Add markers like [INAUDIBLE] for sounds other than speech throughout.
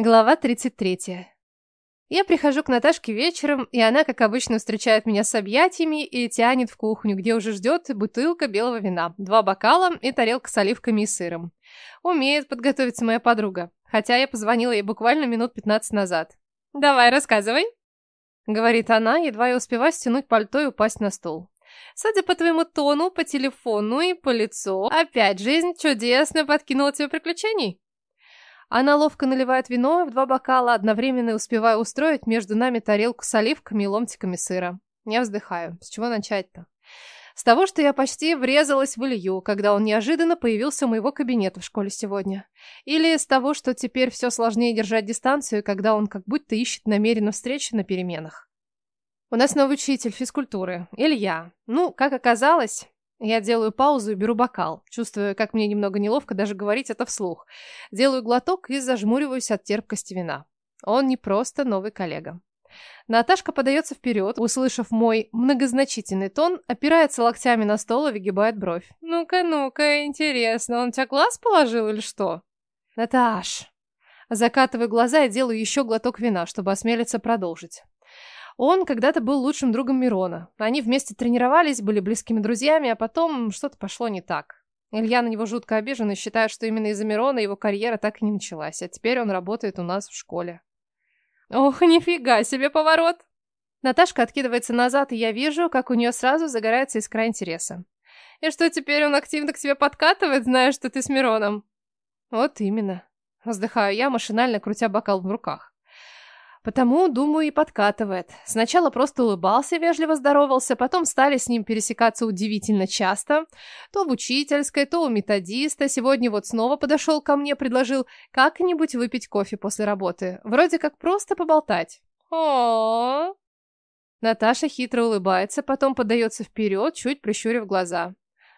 Глава 33. Я прихожу к Наташке вечером, и она, как обычно, встречает меня с объятиями и тянет в кухню, где уже ждет бутылка белого вина, два бокала и тарелка с оливками и сыром. Умеет подготовиться моя подруга, хотя я позвонила ей буквально минут 15 назад. «Давай, рассказывай», — говорит она, едва я успеваю стянуть пальто и упасть на стол. Судя по твоему тону, по телефону и по лицу, опять жизнь чудесно подкинула тебе приключений. Она ловко наливает вино в два бокала, одновременно успевая устроить между нами тарелку с оливками и ломтиками сыра. Я вздыхаю. С чего начать-то? С того, что я почти врезалась в Илью, когда он неожиданно появился у моего кабинета в школе сегодня. Или с того, что теперь все сложнее держать дистанцию, когда он как будто ищет намеренно встречи на переменах. У нас новый учитель физкультуры, Илья. Ну, как оказалось, я делаю паузу и беру бокал, чувствуя, как мне немного неловко даже говорить это вслух. Делаю глоток и зажмуриваюсь от терпкости вина. Он не просто новый коллега. Наташка подается вперед, услышав мой многозначительный тон, опирается локтями на стол и выгибает бровь. «Ну-ка, ну-ка, интересно, он тебя глаз положил или что?» «Наташ!» Закатываю глаза и делаю еще глоток вина, чтобы осмелиться продолжить. Он когда-то был лучшим другом Мирона. Они вместе тренировались, были близкими друзьями, а потом что-то пошло не так. Илья на него жутко обижен и считает, что именно из-за Мирона его карьера так и не началась, а теперь он работает у нас в школе. Ох, [LAUGHS] нифига себе поворот! Наташка откидывается назад, и я вижу, как у нее сразу загорается искра интереса. И что, теперь он активно к тебе подкатывает, зная, что ты с Мироном? Вот именно. Вздыхаю я, машинально крутя бокал в руках. Потому, думаю, и подкатывает. Сначала просто улыбался, вежливо здоровался, потом стали с ним пересекаться удивительно часто. То в учительской, то у методиста. Сегодня вот снова подошел ко мне, предложил как-нибудь выпить кофе после работы. Вроде как просто поболтать. о Наташа хитро улыбается, потом подается вперед, чуть прищурив глаза.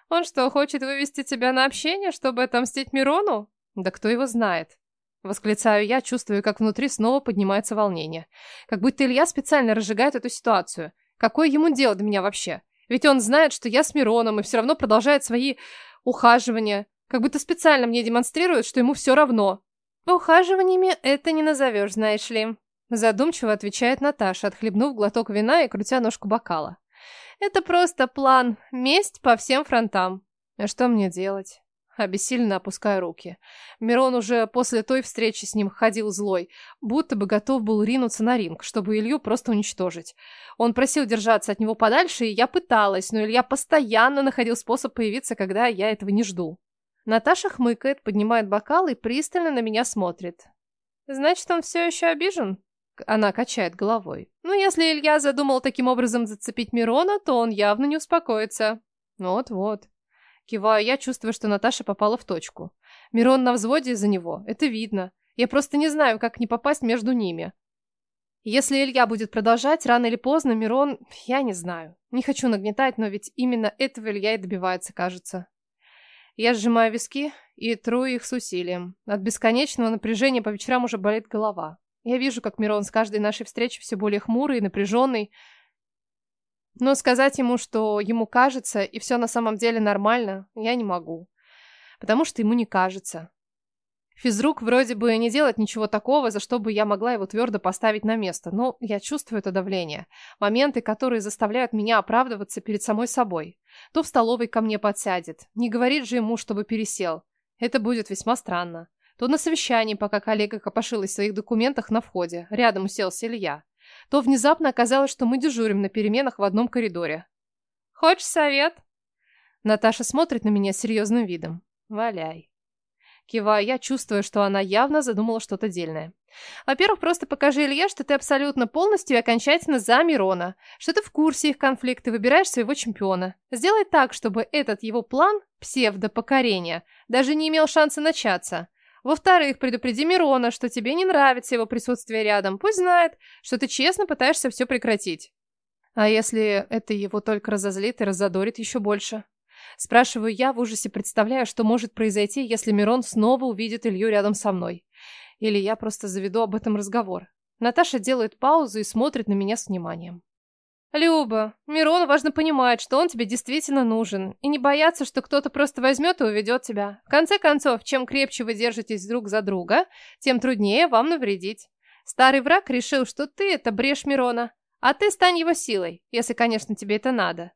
«Он что, хочет вывести тебя на общение, чтобы отомстить Мирону?» «Да кто его знает?» Восклицаю я, чувствую, как внутри снова поднимается волнение. Как будто Илья специально разжигает эту ситуацию. Какое ему дело до меня вообще? Ведь он знает, что я с Мироном, и все равно продолжает свои ухаживания. Как будто специально мне демонстрирует, что ему все равно. Ухаживаниями это не назовешь, знаешь ли. Задумчиво отвечает Наташа, отхлебнув глоток вина и крутя ножку бокала. Это просто план. Месть по всем фронтам. А что мне делать? Обессиленно опуская руки. Мирон уже после той встречи с ним ходил злой, будто бы готов был ринуться на ринг, чтобы Илью просто уничтожить. Он просил держаться от него подальше, и я пыталась, но Илья постоянно находил способ появиться, когда я этого не жду. Наташа хмыкает, поднимает бокал и пристально на меня смотрит. «Значит, он все еще обижен?» Она качает головой. «Ну, если Илья задумал таким образом зацепить Мирона, то он явно не успокоится». «Вот-вот». Киваю я, чувствую, что Наташа попала в точку. Мирон на взводе из-за него, это видно. Я просто не знаю, как не попасть между ними. Если Илья будет продолжать, рано или поздно Мирон... Я не знаю. Не хочу нагнетать, но ведь именно этого Илья и добивается, кажется. Я сжимаю виски и тру их с усилием. От бесконечного напряжения по вечерам уже болит голова. Я вижу, как Мирон с каждой нашей встречи все более хмурый и напряженный, но сказать ему, что ему кажется, и все на самом деле нормально, я не могу. Потому что ему не кажется. Физрук вроде бы не делает ничего такого, за что бы я могла его твердо поставить на место, но я чувствую это давление. Моменты, которые заставляют меня оправдываться перед самой собой. То в столовой ко мне подсядет. Не говорит же ему, чтобы пересел. Это будет весьма странно. То на совещании, пока коллега копошилась в своих документах на входе, рядом уселся Илья то внезапно оказалось, что мы дежурим на переменах в одном коридоре. «Хочешь совет?» Наташа смотрит на меня серьезным видом. «Валяй». Киваю я, чувствуя, что она явно задумала что-то дельное. Во-первых, просто покажи Илье, что ты абсолютно полностью и окончательно за Мирона, что ты в курсе их конфликта, выбираешь своего чемпиона. Сделай так, чтобы этот его план, псевдопокорения, даже не имел шанса начаться. Во-вторых, предупреди Мирона, что тебе не нравится его присутствие рядом. Пусть знает, что ты честно пытаешься все прекратить. А если это его только разозлит и разодорит еще больше? Спрашиваю я, в ужасе представляя, что может произойти, если Мирон снова увидит Илью рядом со мной. Или я просто заведу об этом разговор. Наташа делает паузу и смотрит на меня с вниманием. Люба, Мирону важно понимать, что он тебе действительно нужен, и не бояться, что кто-то просто возьмет и уведет тебя. В конце концов, чем крепче вы держитесь друг за друга, тем труднее вам навредить. Старый враг решил, что ты — это брешь Мирона, а ты стань его силой, если, конечно, тебе это надо.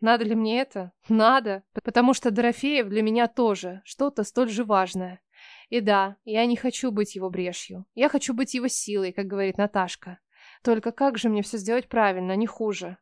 Надо ли мне это? Надо, потому что Дорофеев для меня тоже что-то столь же важное. И да, я не хочу быть его брешью. Я хочу быть его силой, как говорит Наташка. Только как же мне все сделать правильно, не хуже?